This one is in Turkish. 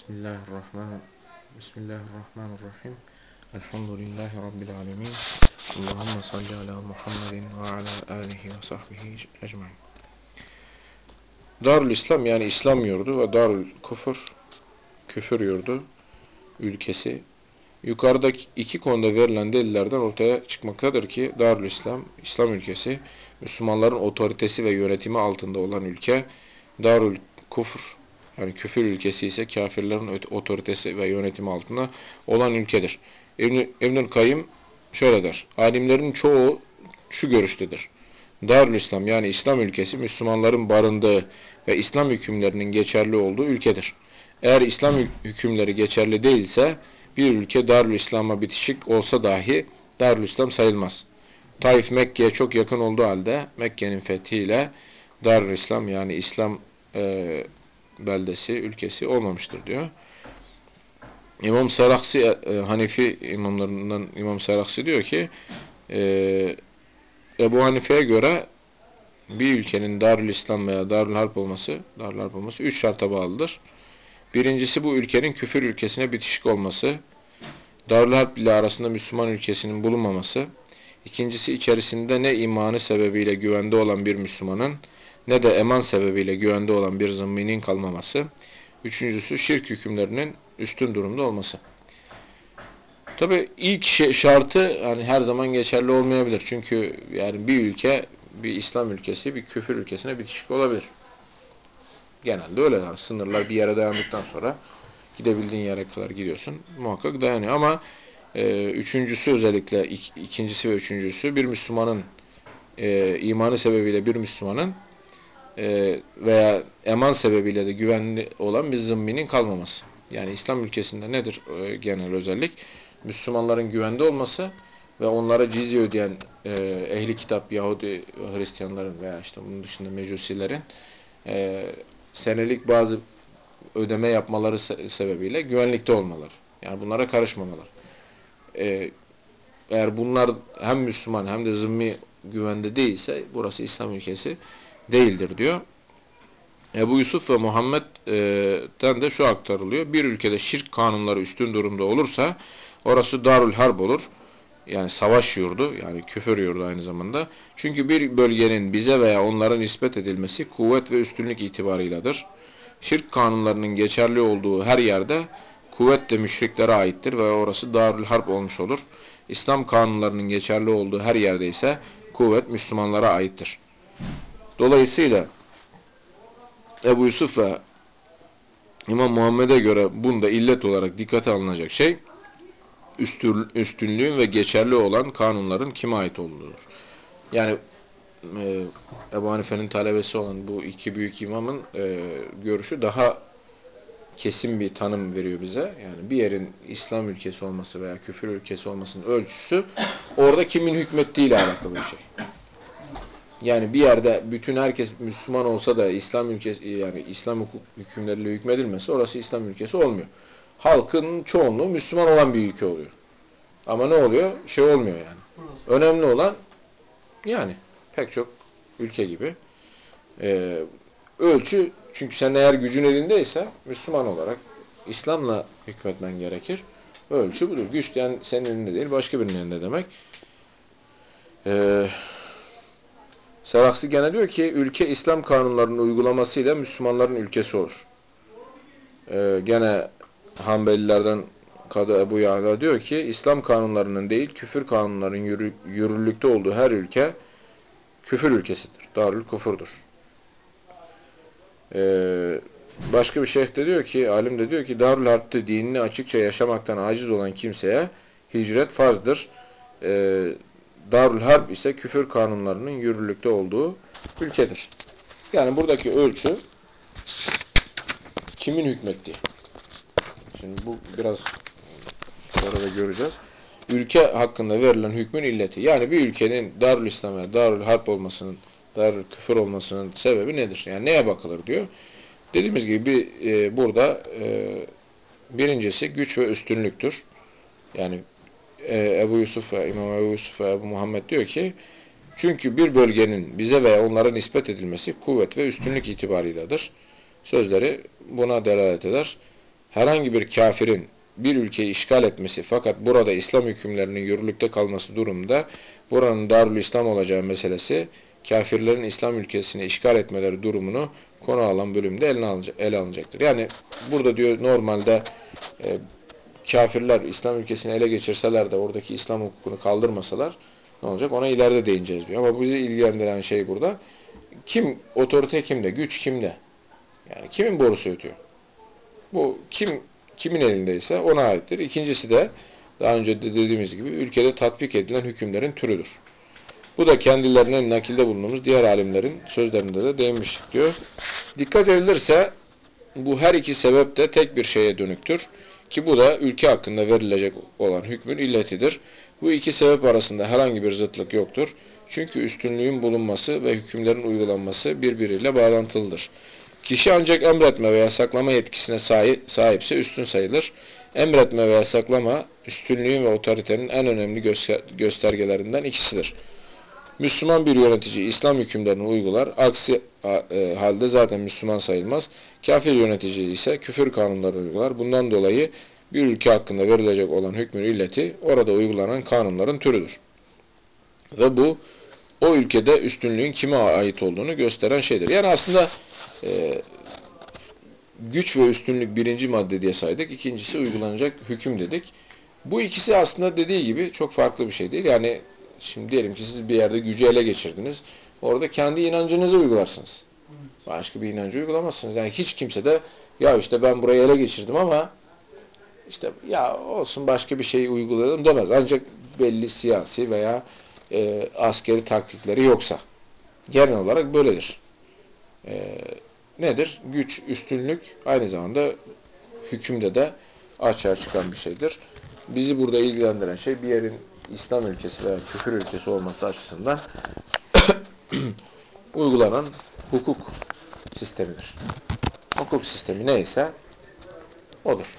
Bismillahirrahman Bismillahirrahmanirrahim. Elhamdülillahi Rabbil alemin. Allahümme salli ala Muhammedin ve ala alihi ve sahbihi ecmain. Darül İslam yani İslam yurdu ve Darül Kufur, küfür yurdu, ülkesi. Yukarıdaki iki konuda verilen delillerden ortaya çıkmaktadır ki Darül İslam, İslam ülkesi, Müslümanların otoritesi ve yönetimi altında olan ülke, Darül Kufr, yani küfür ülkesi ise kafirlerin otoritesi ve yönetimi altında olan ülkedir. İbnül Kayyım şöyle der. Alimlerin çoğu şu görüştedir. Darül İslam yani İslam ülkesi Müslümanların barındığı ve İslam hükümlerinin geçerli olduğu ülkedir. Eğer İslam hükümleri geçerli değilse bir ülke Darül İslam'a bitişik olsa dahi Darül İslam sayılmaz. Taif Mekke'ye çok yakın olduğu halde Mekke'nin fethiyle Darül İslam yani İslam e, beldesi, ülkesi olmamıştır diyor. İmam Seraksi, e, Hanefi imamlarından İmam Seraksi diyor ki e, Ebu Hanife'ye göre bir ülkenin Darül İslam veya Darül Harp olması, Darül Harp olması üç şarta bağlıdır. Birincisi bu ülkenin küfür ülkesine bitişik olması, Darül Harp ile arasında Müslüman ülkesinin bulunmaması, İkincisi içerisinde ne imanı sebebiyle güvende olan bir Müslümanın ne de eman sebebiyle güvende olan bir zımminin kalmaması. Üçüncüsü şirk hükümlerinin üstün durumda olması. Tabi ilk şartı yani her zaman geçerli olmayabilir. Çünkü yani bir ülke bir İslam ülkesi bir küfür ülkesine bitişik olabilir. Genelde öyle yani sınırlar bir yere dayandıktan sonra gidebildiğin yere kadar gidiyorsun. Muhakkak dayanıyor ama e, üçüncüsü özellikle ik, ikincisi ve üçüncüsü bir Müslümanın e, imanı sebebiyle bir Müslümanın e, veya eman sebebiyle de güvenli olan bir zımminin kalmaması. Yani İslam ülkesinde nedir e, genel özellik? Müslümanların güvende olması ve onlara cizye ödeyen e, ehli kitap Yahudi Hristiyanların veya işte bunun dışında mecusilerin senelik bazı ödeme yapmaları se sebebiyle güvenlikte olmaları. Yani bunlara karışmamalar. Eğer bunlar hem Müslüman hem de zımmi güvende değilse burası İslam ülkesi değildir diyor. Ebu Yusuf ve Muhammed'den de şu aktarılıyor. Bir ülkede şirk kanunları üstün durumda olursa orası Darül Harp olur. Yani savaş yurdu, yani küfür yurdu aynı zamanda. Çünkü bir bölgenin bize veya onlara nispet edilmesi kuvvet ve üstünlük itibarıyladır. Şirk kanunlarının geçerli olduğu her yerde kuvvet de müşriklere aittir ve orası Darül Harp olmuş olur. İslam kanunlarının geçerli olduğu her yerde ise kuvvet Müslümanlara aittir. Dolayısıyla Ebu Yusuf ve İmam Muhammed'e göre bunda illet olarak dikkate alınacak şey üstünlüğün ve geçerli olan kanunların kime ait olduğudur. Yani e, Ebu Hanife'nin talebesi olan bu iki büyük imamın e, görüşü daha kesin bir tanım veriyor bize. Yani bir yerin İslam ülkesi olması veya küfür ülkesi olmasının ölçüsü orada kimin hükmettiğiyle alakalı bir şey. Yani bir yerde bütün herkes Müslüman olsa da İslam ülkesi yani İslam hukuk hükümleriyle hükmedilmesi orası İslam ülkesi olmuyor. Halkın çoğunluğu Müslüman olan bir ülke oluyor. Ama ne oluyor? Şey olmuyor yani. Önemli olan yani pek çok ülke gibi e, ölçü çünkü sen eğer gücün elindeyse Müslüman olarak İslam'la hükmetmen gerekir. Ölçü budur. Güç yani senin elinde değil başka birinin elinde demek. Eee Seraksi gene diyor ki ülke İslam kanunlarının uygulamasıyla Müslümanların ülkesi olur. Ee, gene Hanbelilerden Kadı Ebu Yahya diyor ki İslam kanunlarının değil küfür kanunlarının yürü, yürürlükte olduğu her ülke küfür ülkesidir. Darül kufurdur. Ee, başka bir şeyh de diyor ki, alim de diyor ki Darül Harp'te dinini açıkça yaşamaktan aciz olan kimseye hicret farzdır. Ee, Darül Harp ise küfür kanunlarının yürürlükte olduğu ülkedir. Yani buradaki ölçü kimin hükmettiği. Şimdi bu biraz sonra da göreceğiz. Ülke hakkında verilen hükmün illeti. Yani bir ülkenin Darül İslam'a, Darül Harp olmasının, Darül Küfür olmasının sebebi nedir? Yani neye bakılır diyor. Dediğimiz gibi e, burada e, birincisi güç ve üstünlüktür. Yani e, Ebu Yusuf ve İmam Ebu Yusuf ve Ebu Muhammed diyor ki çünkü bir bölgenin bize veya onlara nispet edilmesi kuvvet ve üstünlük itibarıyladır. Sözleri buna delalet eder. herhangi bir kafirin bir ülkeyi işgal etmesi fakat burada İslam hükümlerinin yürürlükte kalması durumunda buranın Darül İslam olacağı meselesi kafirlerin İslam ülkesini işgal etmeleri durumunu konu alan bölümde ele, alınacak, ele alınacaktır. Yani burada diyor normalde e, kafirler İslam ülkesini ele geçirseler de oradaki İslam hukukunu kaldırmasalar ne olacak? Ona ileride değineceğiz diyor. Ama bizi ilgilendiren şey burada kim otorite kimde, güç kimde? Yani kimin borusu ötüyor? Bu kim kimin elindeyse ona aittir. İkincisi de daha önce de dediğimiz gibi ülkede tatbik edilen hükümlerin türüdür. Bu da kendilerine nakilde bulunduğumuz diğer alimlerin sözlerinde de değinmiştik diyor. Dikkat edilirse bu her iki sebep de tek bir şeye dönüktür. Ki bu da ülke hakkında verilecek olan hükmün illetidir. Bu iki sebep arasında herhangi bir zıtlık yoktur. Çünkü üstünlüğün bulunması ve hükümlerin uygulanması birbiriyle bağlantılıdır. Kişi ancak emretme veya saklama yetkisine sahipse üstün sayılır. Emretme veya saklama üstünlüğün ve otoritenin en önemli göstergelerinden ikisidir. Müslüman bir yönetici İslam hükümlerini uygular. Aksi e, halde zaten Müslüman sayılmaz. Kafir yönetici ise küfür kanunları uygular. Bundan dolayı bir ülke hakkında verilecek olan hükmün illeti orada uygulanan kanunların türüdür. Ve bu o ülkede üstünlüğün kime ait olduğunu gösteren şeydir. Yani aslında e, güç ve üstünlük birinci madde diye saydık. İkincisi uygulanacak hüküm dedik. Bu ikisi aslında dediği gibi çok farklı bir şey değil. Yani şimdi diyelim ki siz bir yerde gücü ele geçirdiniz. Orada kendi inancınızı uygularsınız. Başka bir inancı uygulamazsınız. Yani hiç kimse de ya işte ben burayı ele geçirdim ama işte ya olsun başka bir şey uygulayalım demez. Ancak belli siyasi veya e, askeri taktikleri yoksa. Genel olarak böyledir. E, nedir? Güç, üstünlük aynı zamanda hükümde de açığa çıkan bir şeydir. Bizi burada ilgilendiren şey bir yerin İslam ülkesi veya küfür ülkesi olması açısından uygulanan hukuk sistemidir. Hukuk sistemi neyse odur.